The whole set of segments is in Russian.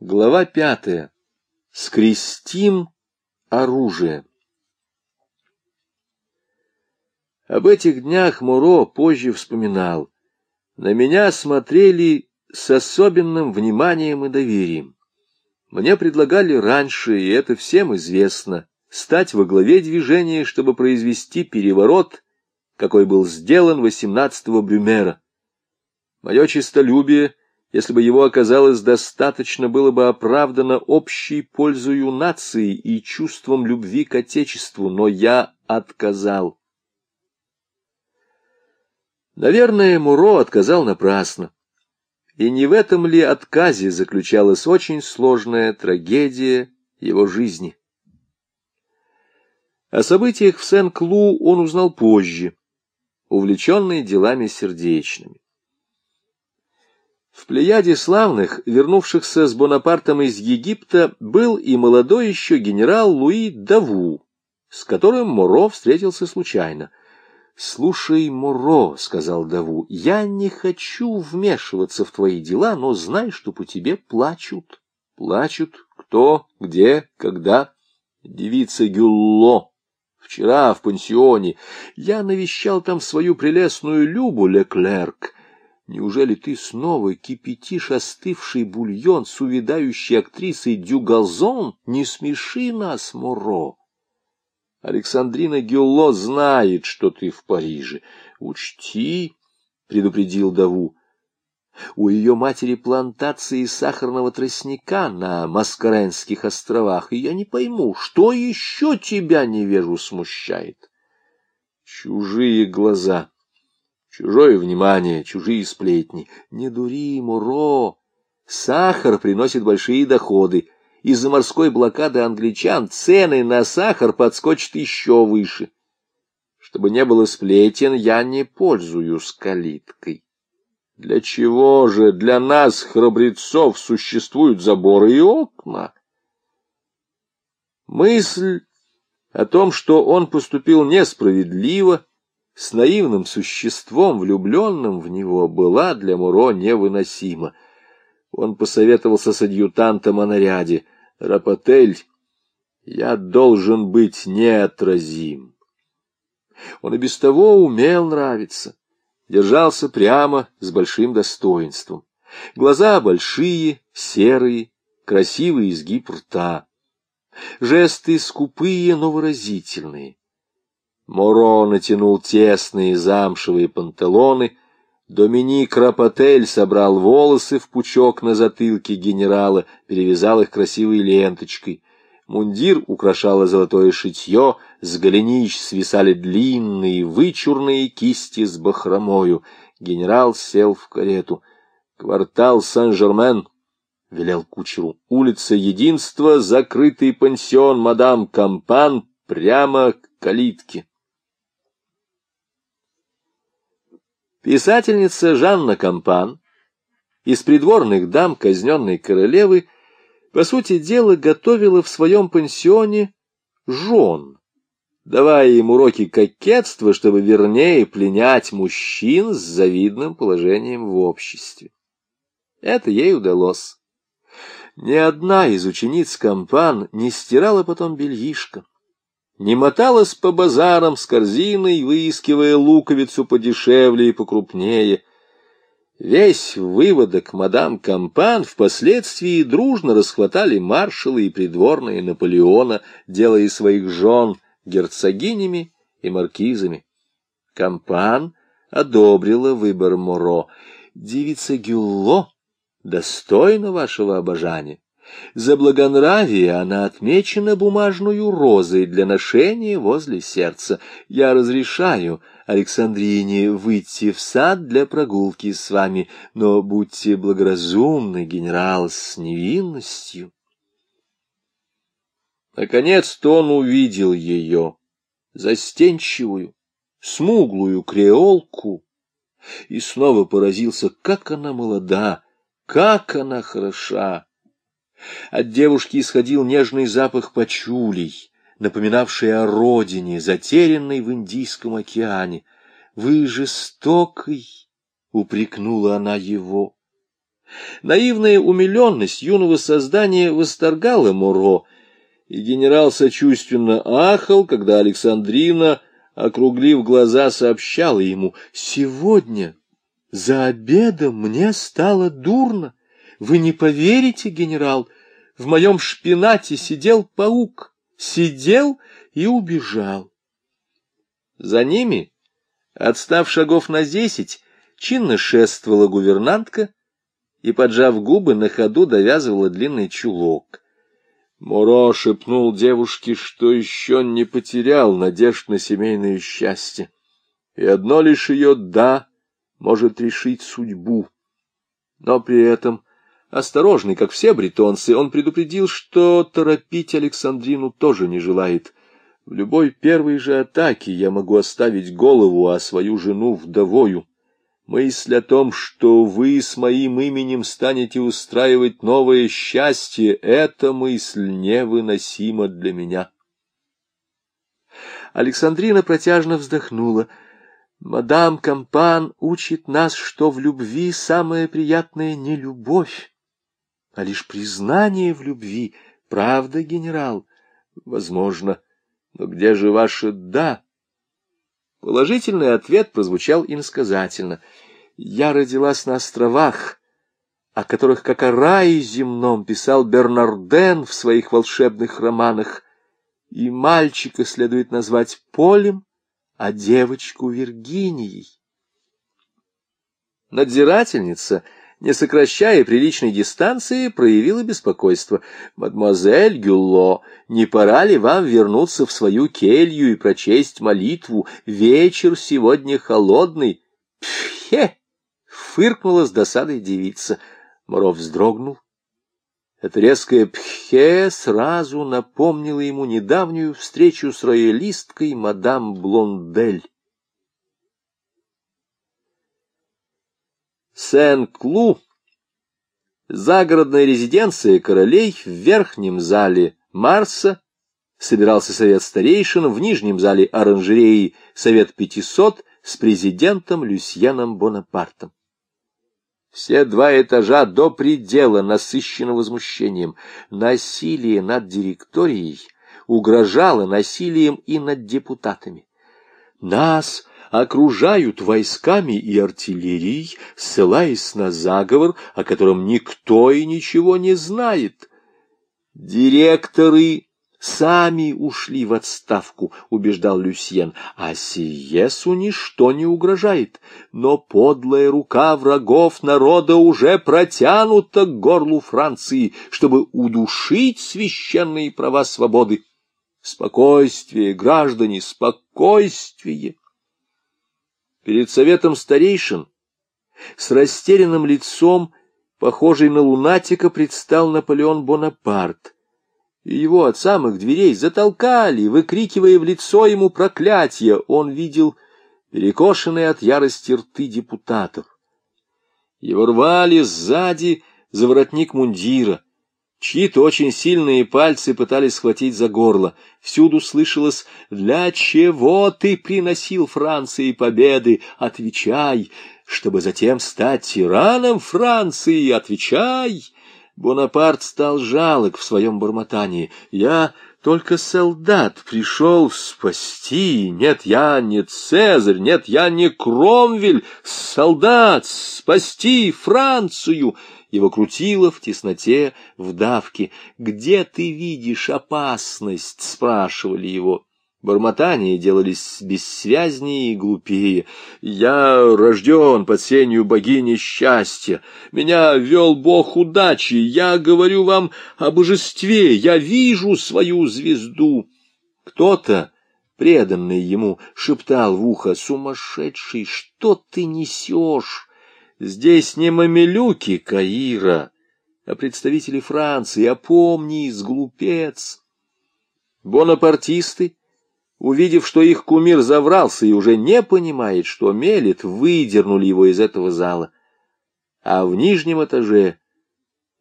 Глава пятая. Скрестим оружие. Об этих днях Муро позже вспоминал. На меня смотрели с особенным вниманием и доверием. Мне предлагали раньше, и это всем известно, стать во главе движения, чтобы произвести переворот, какой был сделан 18-го Брюмера. Мое честолюбие — если бы его оказалось достаточно, было бы оправдано общей пользою нации и чувством любви к Отечеству, но я отказал. Наверное, Муро отказал напрасно. И не в этом ли отказе заключалась очень сложная трагедия его жизни? О событиях в Сен-Клу он узнал позже, увлеченный делами сердечными. В плеяде славных, вернувшихся с Бонапартом из Египта, был и молодой еще генерал Луи Даву, с которым Моро встретился случайно. «Слушай, Моро», — сказал Даву, — «я не хочу вмешиваться в твои дела, но знай, что по тебе плачут». «Плачут? Кто? Где? Когда?» «Девица Гюлло. Вчера в пансионе. Я навещал там свою прелестную Любу Леклерк». Неужели ты снова кипятишь остывший бульон с увядающей актрисой Дюгалзон? Не смеши нас, Моро. Александрина Гюлло знает, что ты в Париже. Учти, — предупредил Даву, — у ее матери плантации сахарного тростника на Маскаренских островах, и я не пойму, что еще тебя, невежу, смущает? Чужие глаза — Чужое внимание, чужие сплетни. Не дури, Муро. Сахар приносит большие доходы. Из-за морской блокады англичан цены на сахар подскочат еще выше. Чтобы не было сплетен, я не пользуюсь калиткой. Для чего же для нас, храбрецов, существуют заборы и окна? Мысль о том, что он поступил несправедливо, с наивным существом, влюбленным в него, была для Муро невыносима. Он посоветовался с адъютантом о наряде. «Рапотель, я должен быть неотразим». Он и без того умел нравиться, держался прямо, с большим достоинством. Глаза большие, серые, красивый изгиб рта. Жесты скупые, но выразительные. Моро натянул тесные замшевые панталоны, Доминик Рапотель собрал волосы в пучок на затылке генерала, перевязал их красивой ленточкой. Мундир украшало золотое шитье, с голенищ свисали длинные, вычурные кисти с бахромою. Генерал сел в карету. «Квартал Сен-Жермен», — велел кучеру, — «улица Единства, закрытый пансион мадам Кампан, прямо к калитке». Писательница Жанна Кампан из придворных дам казненной королевы, по сути дела, готовила в своем пансионе жен, давая им уроки кокетства, чтобы вернее пленять мужчин с завидным положением в обществе. Это ей удалось. Ни одна из учениц Кампан не стирала потом бельишко не моталась по базарам с корзиной, выискивая луковицу подешевле и покрупнее. Весь выводок мадам Кампан впоследствии дружно расхватали маршалы и придворные Наполеона, делая своих жен герцогинями и маркизами. Кампан одобрила выбор Моро. Девица Гюлло достойна вашего обожания. За благонравие она отмечена бумажную розой для ношения возле сердца. Я разрешаю Александрине выйти в сад для прогулки с вами, но будьте благоразумны, генерал, с невинностью. Наконец-то он увидел ее, застенчивую, смуглую креолку, и снова поразился, как она молода, как она хороша. От девушки исходил нежный запах почулей, напоминавший о родине, затерянной в Индийском океане. «Вы жестокий!» — упрекнула она его. Наивная умиленность юного создания восторгала Муро, и генерал сочувственно ахал, когда Александрина, округлив глаза, сообщала ему, «Сегодня за обедом мне стало дурно. Вы не поверите, генерал, в моем шпинате сидел паук, сидел и убежал». За ними, отстав шагов на десять, чинно шествовала гувернантка и, поджав губы, на ходу довязывала длинный чулок. Моро шепнул девушке, что еще не потерял надежд на семейное счастье, и одно лишь ее «да» может решить судьбу. Но при этом, осторожный, как все бретонцы, он предупредил, что торопить Александрину тоже не желает. В любой первой же атаке я могу оставить голову, а свою жену вдовою. Мысль о том, что вы с моим именем станете устраивать новое счастье, эта мысль невыносима для меня. Александрина протяжно вздохнула. Мадам Кампан учит нас, что в любви самое приятное не любовь, а лишь признание в любви. Правда, генерал? Возможно. Но где же ваше «да»? Положительный ответ прозвучал иносказательно. «Я родилась на островах, о которых, как о рае земном, писал Бернарден в своих волшебных романах, и мальчика следует назвать Полем, а девочку Виргинией». Надзирательница — не сокращая приличной дистанции, проявила беспокойство. «Мадемуазель Гюлло, не пора ли вам вернуться в свою келью и прочесть молитву? Вечер сегодня холодный». «Пхе!» — фыркнула с досадой девица. Моров вздрогнул. Это резкое «пхе» сразу напомнило ему недавнюю встречу с роялисткой мадам Блондель. Сен-Клу, загородная резиденция королей в верхнем зале Марса, собирался совет старейшин, в нижнем зале оранжереи совет 500 с президентом Люсьеном Бонапартом. Все два этажа до предела насыщены возмущением. Насилие над директорией угрожало насилием и над депутатами. Нас окружают войсками и артиллерией, ссылаясь на заговор, о котором никто и ничего не знает. Директоры сами ушли в отставку, убеждал Люсьен, а Сиесу ничто не угрожает, но подлая рука врагов народа уже протянута к горлу Франции, чтобы удушить священные права свободы. Спокойствие, граждане, спокойствие! Перед советом старейшин с растерянным лицом, похожий на лунатика, предстал Наполеон Бонапарт. И его от самых дверей затолкали, выкрикивая в лицо ему проклятие. Он видел перекошенные от ярости рты депутатов. Его рвали сзади за воротник мундира. Чьи-то очень сильные пальцы пытались схватить за горло. Всюду слышалось «Для чего ты приносил Франции победы? Отвечай!» Чтобы затем стать тираном Франции, отвечай! Бонапарт стал жалок в своем бормотании. «Я только солдат пришел спасти. Нет, я не Цезарь, нет, я не Кромвель. Солдат спасти Францию!» Его крутило в тесноте, в давке. «Где ты видишь опасность?» — спрашивали его. Бормотания делались бессвязнее и глупее. «Я рожден под сенью богини счастья. Меня вел бог удачи. Я говорю вам о божестве. Я вижу свою звезду». Кто-то, преданный ему, шептал в ухо, «Сумасшедший, что ты несешь?» Здесь не мамилюки Каира, а представители Франции. Опомнись, глупец! Бонапартисты, увидев, что их кумир заврался и уже не понимает, что мелет, выдернули его из этого зала. А в нижнем этаже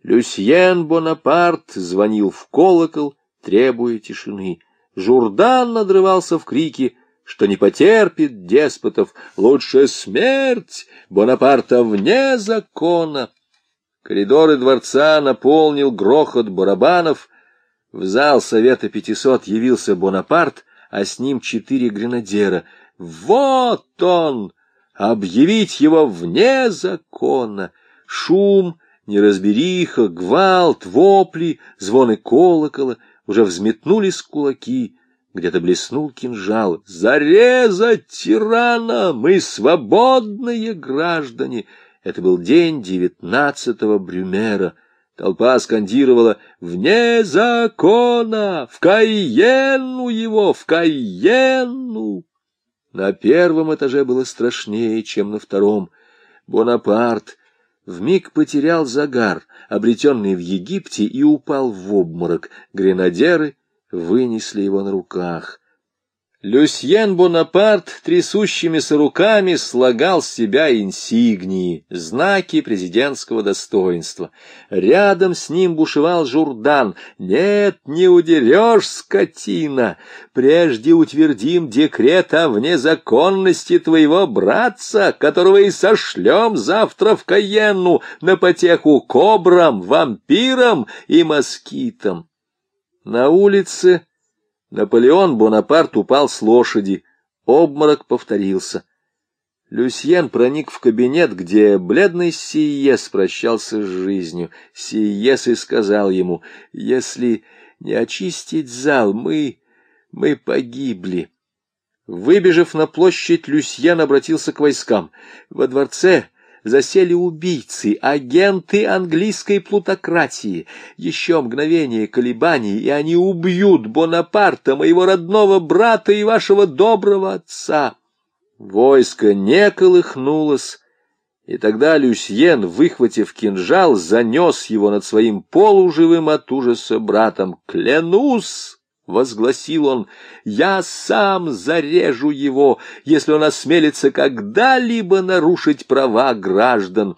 Люсьен Бонапарт звонил в колокол, требуя тишины. Журдан надрывался в крике — что не потерпит деспотов, лучше смерть Бонапарта вне закона. Коридоры дворца наполнил грохот барабанов. В зал Совета пятисот явился Бонапарт, а с ним четыре гренадера. «Вот он!» Объявить его вне закона. Шум, неразбериха, гвалт, вопли, звоны колокола уже взметнулись кулаки. Где-то блеснул кинжал. «Зарезать тирана! Мы свободные граждане!» Это был день девятнадцатого Брюмера. Толпа скандировала «Вне закона! В Кайенну его! В Кайенну!» На первом этаже было страшнее, чем на втором. Бонапарт вмиг потерял загар, обретенный в Египте, и упал в обморок. Гренадеры вынесли его на руках. Люсьен Бонапарт трясущимися руками слагал с себя инсигнии, знаки президентского достоинства. Рядом с ним бушевал Журдан. «Нет, не удерешь, скотина! Прежде утвердим декрет о внезаконности твоего братца, которого и сошлем завтра в Каенну на потеху кобрам, вампирам и москитам». На улице Наполеон Бонапарт упал с лошади. Обморок повторился. Люсьен проник в кабинет, где бледный Сиес прощался с жизнью. Сиес и сказал ему, «Если не очистить зал, мы... мы погибли». Выбежав на площадь, Люсьен обратился к войскам. Во дворце засели убийцы, агенты английской плутократии. Еще мгновение колебаний, и они убьют Бонапарта, моего родного брата и вашего доброго отца. Войско не колыхнулось, и тогда Люсьен, выхватив кинжал, занес его над своим полуживым от ужаса братом. «Клянусь!» — возгласил он, — «я сам зарежу его, если он осмелится когда-либо нарушить права граждан».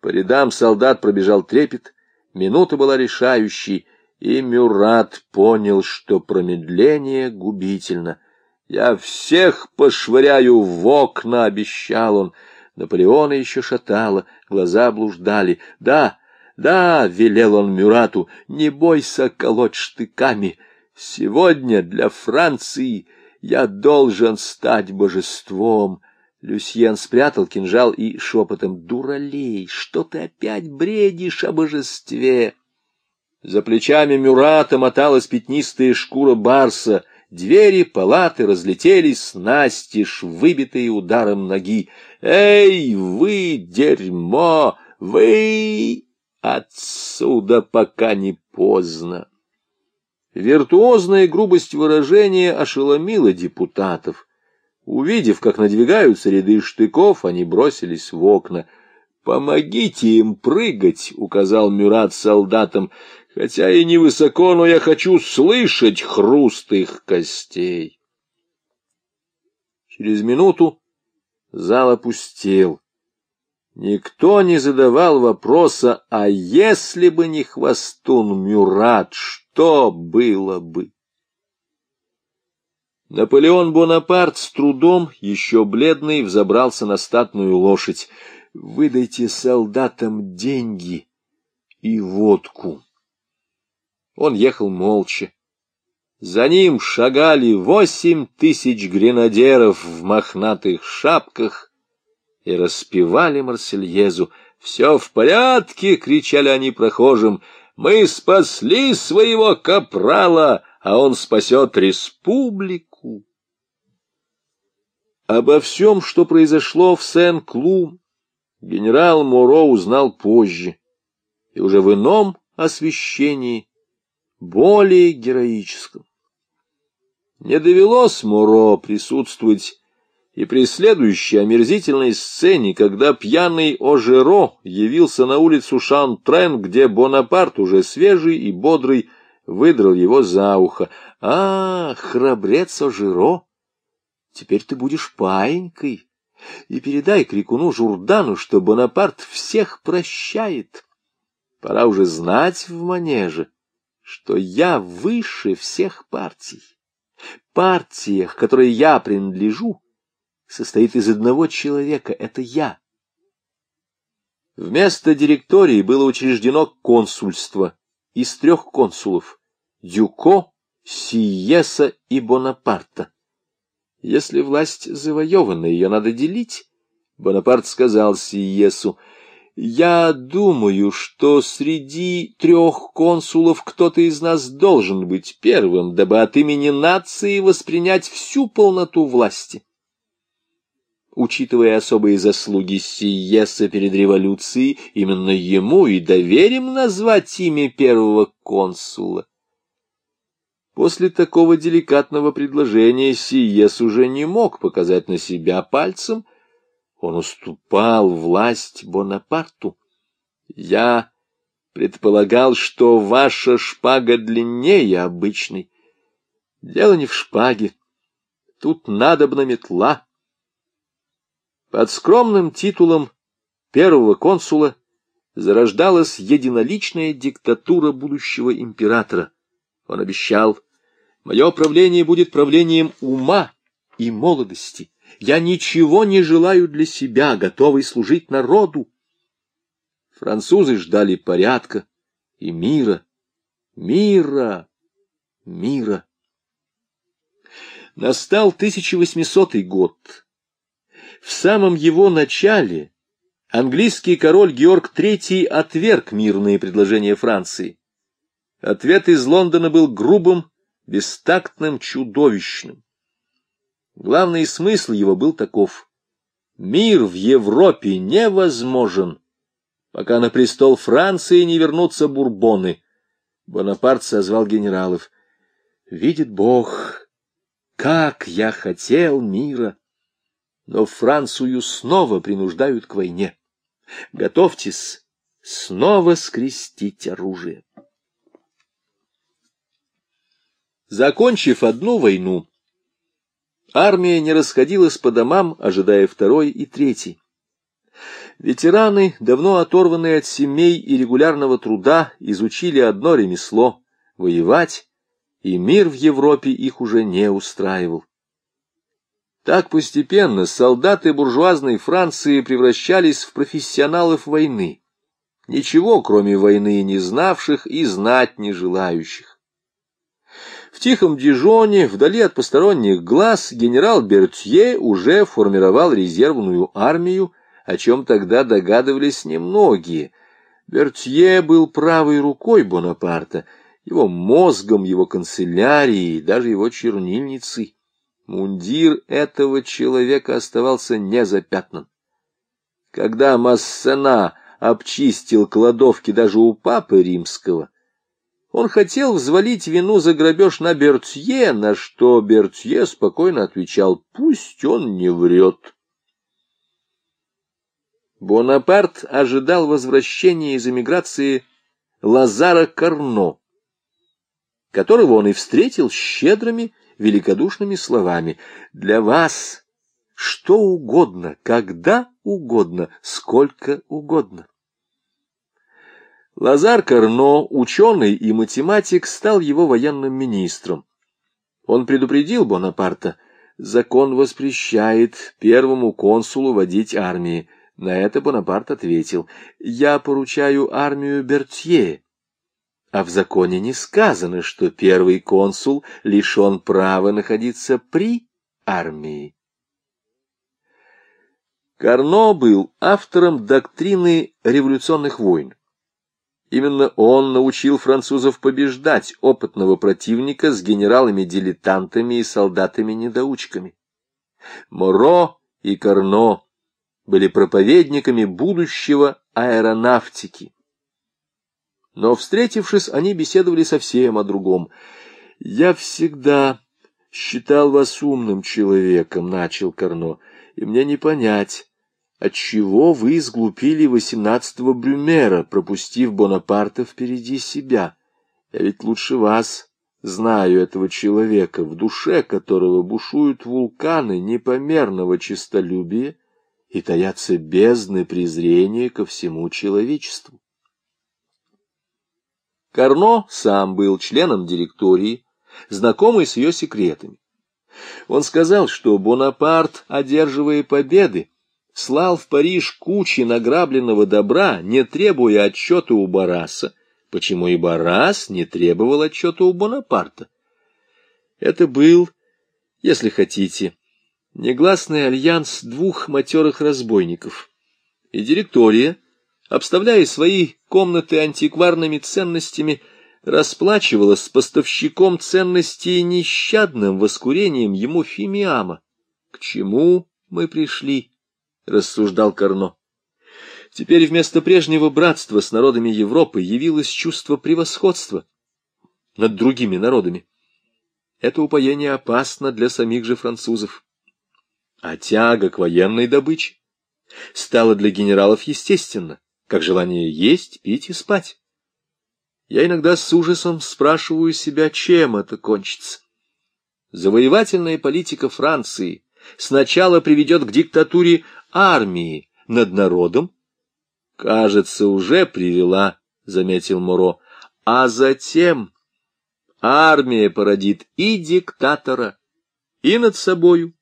По рядам солдат пробежал трепет, минута была решающей, и Мюрат понял, что промедление губительно. «Я всех пошвыряю в окна», — обещал он. Наполеона еще шатало, глаза блуждали. «Да, да», — велел он Мюрату, — «не бойся колоть штыками». Сегодня для Франции я должен стать божеством. Люсьен спрятал кинжал и шепотом «Дуралей, что ты опять бредишь о божестве?» За плечами Мюрата моталась пятнистая шкура барса. Двери палаты разлетелись настежь, выбитые ударом ноги. «Эй, вы, дерьмо! Вы! Отсюда, пока не поздно!» Виртуозная грубость выражения ошеломила депутатов. Увидев, как надвигаются ряды штыков, они бросились в окна. «Помогите им прыгать!» — указал Мюрат солдатам. «Хотя и невысоко, но я хочу слышать хруст их костей!» Через минуту зал опустел. Никто не задавал вопроса, а если бы не хвостун Мюрат, что было бы? Наполеон Бонапарт с трудом, еще бледный, взобрался на статную лошадь. «Выдайте солдатам деньги и водку». Он ехал молча. За ним шагали восемь тысяч гренадеров в мохнатых шапках и распевали Марсельезу. «Все в порядке!» — кричали они прохожим. Мы спасли своего капрала, а он спасет республику. Обо всем, что произошло в Сен-Клу, генерал Моро узнал позже, и уже в ином освещении, более героическом. Не довелось Моро присутствовать и при следующей омерзительной сцене, когда пьяный Ожеро явился на улицу Шантрен, где Бонапарт, уже свежий и бодрый, выдрал его за ухо. «А, храбрец Ожеро, теперь ты будешь паинькой, и передай крикуну Журдану, что Бонапарт всех прощает. Пора уже знать в манеже, что я выше всех партий. Партиях, которые я принадлежу, состоит из одного человека — это я. Вместо директории было учреждено консульство из трех консулов — Дюко, Сиеса и Бонапарта. Если власть завоевана, ее надо делить. Бонапарт сказал Сиесу, «Я думаю, что среди трех консулов кто-то из нас должен быть первым, дабы от имени нации воспринять всю полноту власти». Учитывая особые заслуги Сиеса перед революцией, именно ему и доверим назвать имя первого консула. После такого деликатного предложения Сиес уже не мог показать на себя пальцем, он уступал власть Бонапарту. Я предполагал, что ваша шпага длиннее обычной. Дело не в шпаге, тут надобна метла. Под скромным титулом первого консула зарождалась единоличная диктатура будущего императора. Он обещал Мое правление будет правлением ума и молодости. Я ничего не желаю для себя, готовый служить народу. Французы ждали порядка и мира, мира, мира. Настал 1800 год. В самом его начале английский король Георг III отверг мирные предложения Франции. Ответ из Лондона был грубым бестактным, чудовищным. Главный смысл его был таков. Мир в Европе невозможен, пока на престол Франции не вернутся бурбоны. Бонапарт созвал генералов. Видит Бог, как я хотел мира! Но Францию снова принуждают к войне. Готовьтесь снова скрестить оружие. Закончив одну войну, армия не расходилась по домам, ожидая второй и третьей. Ветераны, давно оторванные от семей и регулярного труда, изучили одно ремесло — воевать, и мир в Европе их уже не устраивал. Так постепенно солдаты буржуазной Франции превращались в профессионалов войны, ничего, кроме войны, не знавших и знать не желающих. В тихом Дижоне, вдали от посторонних глаз, генерал Бертье уже формировал резервную армию, о чем тогда догадывались немногие. Бертье был правой рукой Бонапарта, его мозгом, его канцелярией, даже его чернильницей. Мундир этого человека оставался незапятнан. Когда Массена обчистил кладовки даже у папы римского, он хотел взвалить вину за грабеж на Бертье, на что Бертье спокойно отвечал, пусть он не врет. Бонапарт ожидал возвращения из эмиграции Лазара Карно, которого он и встретил щедрыми, великодушными словами. «Для вас что угодно, когда угодно, сколько угодно». Лазар Карно, ученый и математик, стал его военным министром. Он предупредил Бонапарта, закон воспрещает первому консулу водить армии. На это Бонапарт ответил, я поручаю армию Бертье. А в законе не сказано, что первый консул лишен права находиться при армии. Карно был автором доктрины революционных войн. Именно он научил французов побеждать опытного противника с генералами-дилетантами и солдатами-недоучками. Моро и Карно были проповедниками будущего аэронавтики. Но, встретившись, они беседовали совсем о другом. «Я всегда считал вас умным человеком», — начал Карно, — «и мне не понять, Отчего вы сглупили восемнадцатого Брюмера, пропустив Бонапарта впереди себя? Я ведь лучше вас знаю этого человека, в душе которого бушуют вулканы непомерного честолюбия и таятся бездны презрения ко всему человечеству. Карно сам был членом директории, знакомый с ее секретами. Он сказал, что Бонапарт, одерживая победы, слал в Париж кучи награбленного добра, не требуя отчета у Бараса, почему и Барас не требовал отчета у Бонапарта. Это был, если хотите, негласный альянс двух матерых разбойников. И директория, обставляя свои комнаты антикварными ценностями, расплачивалась с поставщиком ценностей нещадным воскурением ему фимиама. К чему мы пришли? — рассуждал Карно. Теперь вместо прежнего братства с народами Европы явилось чувство превосходства над другими народами. Это упоение опасно для самих же французов. А тяга к военной добыче стала для генералов естественно, как желание есть, пить и спать. Я иногда с ужасом спрашиваю себя, чем это кончится. Завоевательная политика Франции сначала приведет к диктатуре армии над народом, кажется, уже привела, — заметил Моро, — а затем армия породит и диктатора, и над собою,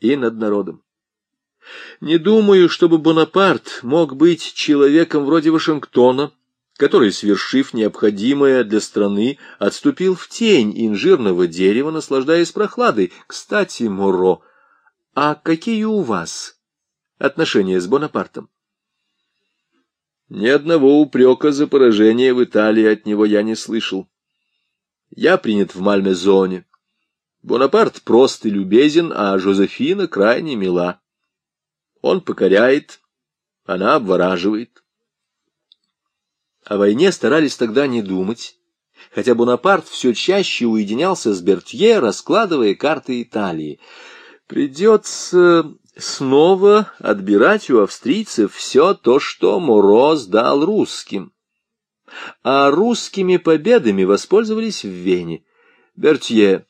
и над народом. Не думаю, чтобы Бонапарт мог быть человеком вроде Вашингтона, который, свершив необходимое для страны, отступил в тень инжирного дерева, наслаждаясь прохладой. Кстати, Моро, а какие у вас отношения с Бонапартом? Ни одного упрека за поражение в Италии от него я не слышал. Я принят в Мальмезоне. Бонапарт прост и любезен, а Жозефина крайне мила. Он покоряет, она обвораживает. О войне старались тогда не думать, хотя Бонапарт все чаще уединялся с Бертье, раскладывая карты Италии. Придется снова отбирать у австрийцев все то, что Мороз дал русским. А русскими победами воспользовались в Вене. Бертье,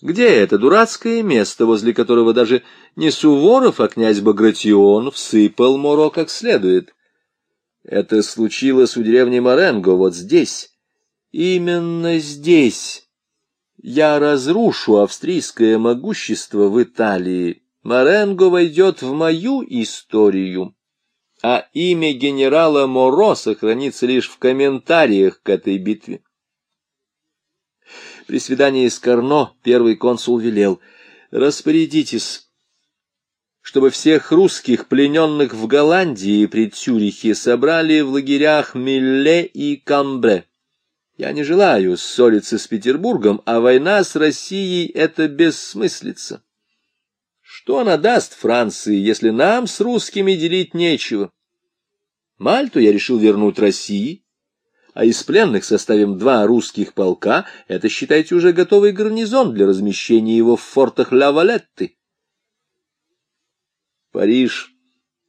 где это дурацкое место, возле которого даже не Суворов, а князь Багратион всыпал Моро как следует? Это случилось у деревни Маренго, вот здесь. Именно здесь. Я разрушу австрийское могущество в Италии. Маренго войдет в мою историю, а имя генерала Моро сохранится лишь в комментариях к этой битве. При свидании с Карно первый консул велел «Распорядитесь» чтобы всех русских, плененных в Голландии при Цюрихе, собрали в лагерях Милле и Камбре. Я не желаю ссориться с Петербургом, а война с Россией — это бессмыслица. Что она даст Франции, если нам с русскими делить нечего? Мальту я решил вернуть России, а из пленных составим два русских полка, это, считайте, уже готовый гарнизон для размещения его в фортах Ла-Валетты. Париж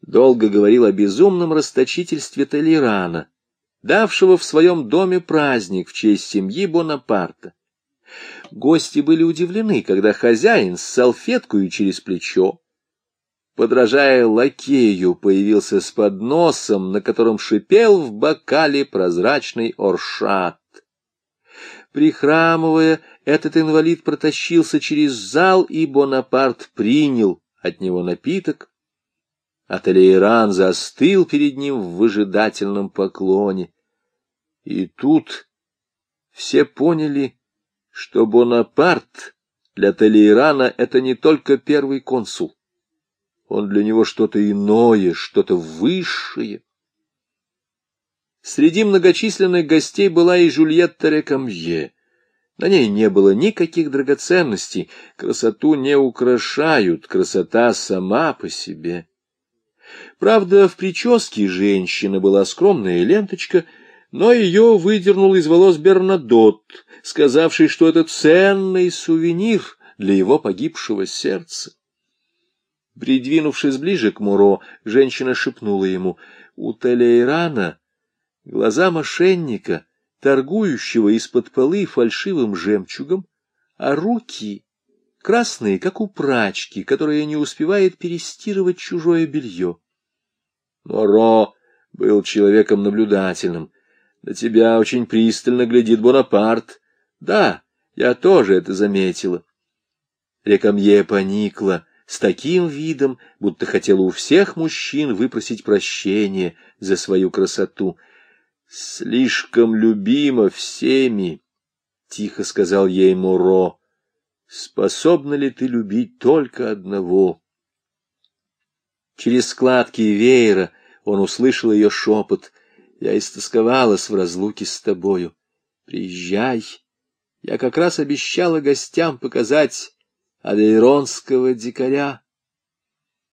долго говорил о безумном расточительстве Толерана, давшего в своем доме праздник в честь семьи Бонапарта. Гости были удивлены, когда хозяин с салфеткой через плечо, подражая лакею, появился с подносом, на котором шипел в бокале прозрачный оршат. Прихрамывая, этот инвалид протащился через зал, и Бонапарт принял от него напиток, а Талейран застыл перед ним в выжидательном поклоне. И тут все поняли, что Бонапарт для Талейрана — это не только первый консул. Он для него что-то иное, что-то высшее. Среди многочисленных гостей была и Жульетта Рекамье — на ней не было никаких драгоценностей, красоту не украшают, красота сама по себе. Правда, в прическе женщины была скромная ленточка, но ее выдернул из волос Бернадот, сказавший, что это ценный сувенир для его погибшего сердца. Придвинувшись ближе к Муро, женщина шепнула ему, «У Талейрана глаза мошенника — торгующего из-под полы фальшивым жемчугом, а руки красные, как у прачки, которая не успевает перестирывать чужое белье. Моро был человеком наблюдательным. На тебя очень пристально глядит Бонапарт. Да, я тоже это заметила. Рекамье поникла, с таким видом, будто хотела у всех мужчин выпросить прощение за свою красоту. «Слишком любима всеми», — тихо сказал ей Муро. «Способна ли ты любить только одного?» Через складки веера он услышал ее шепот. «Я истосковалась в разлуке с тобою. Приезжай. Я как раз обещала гостям показать авейронского дикаря».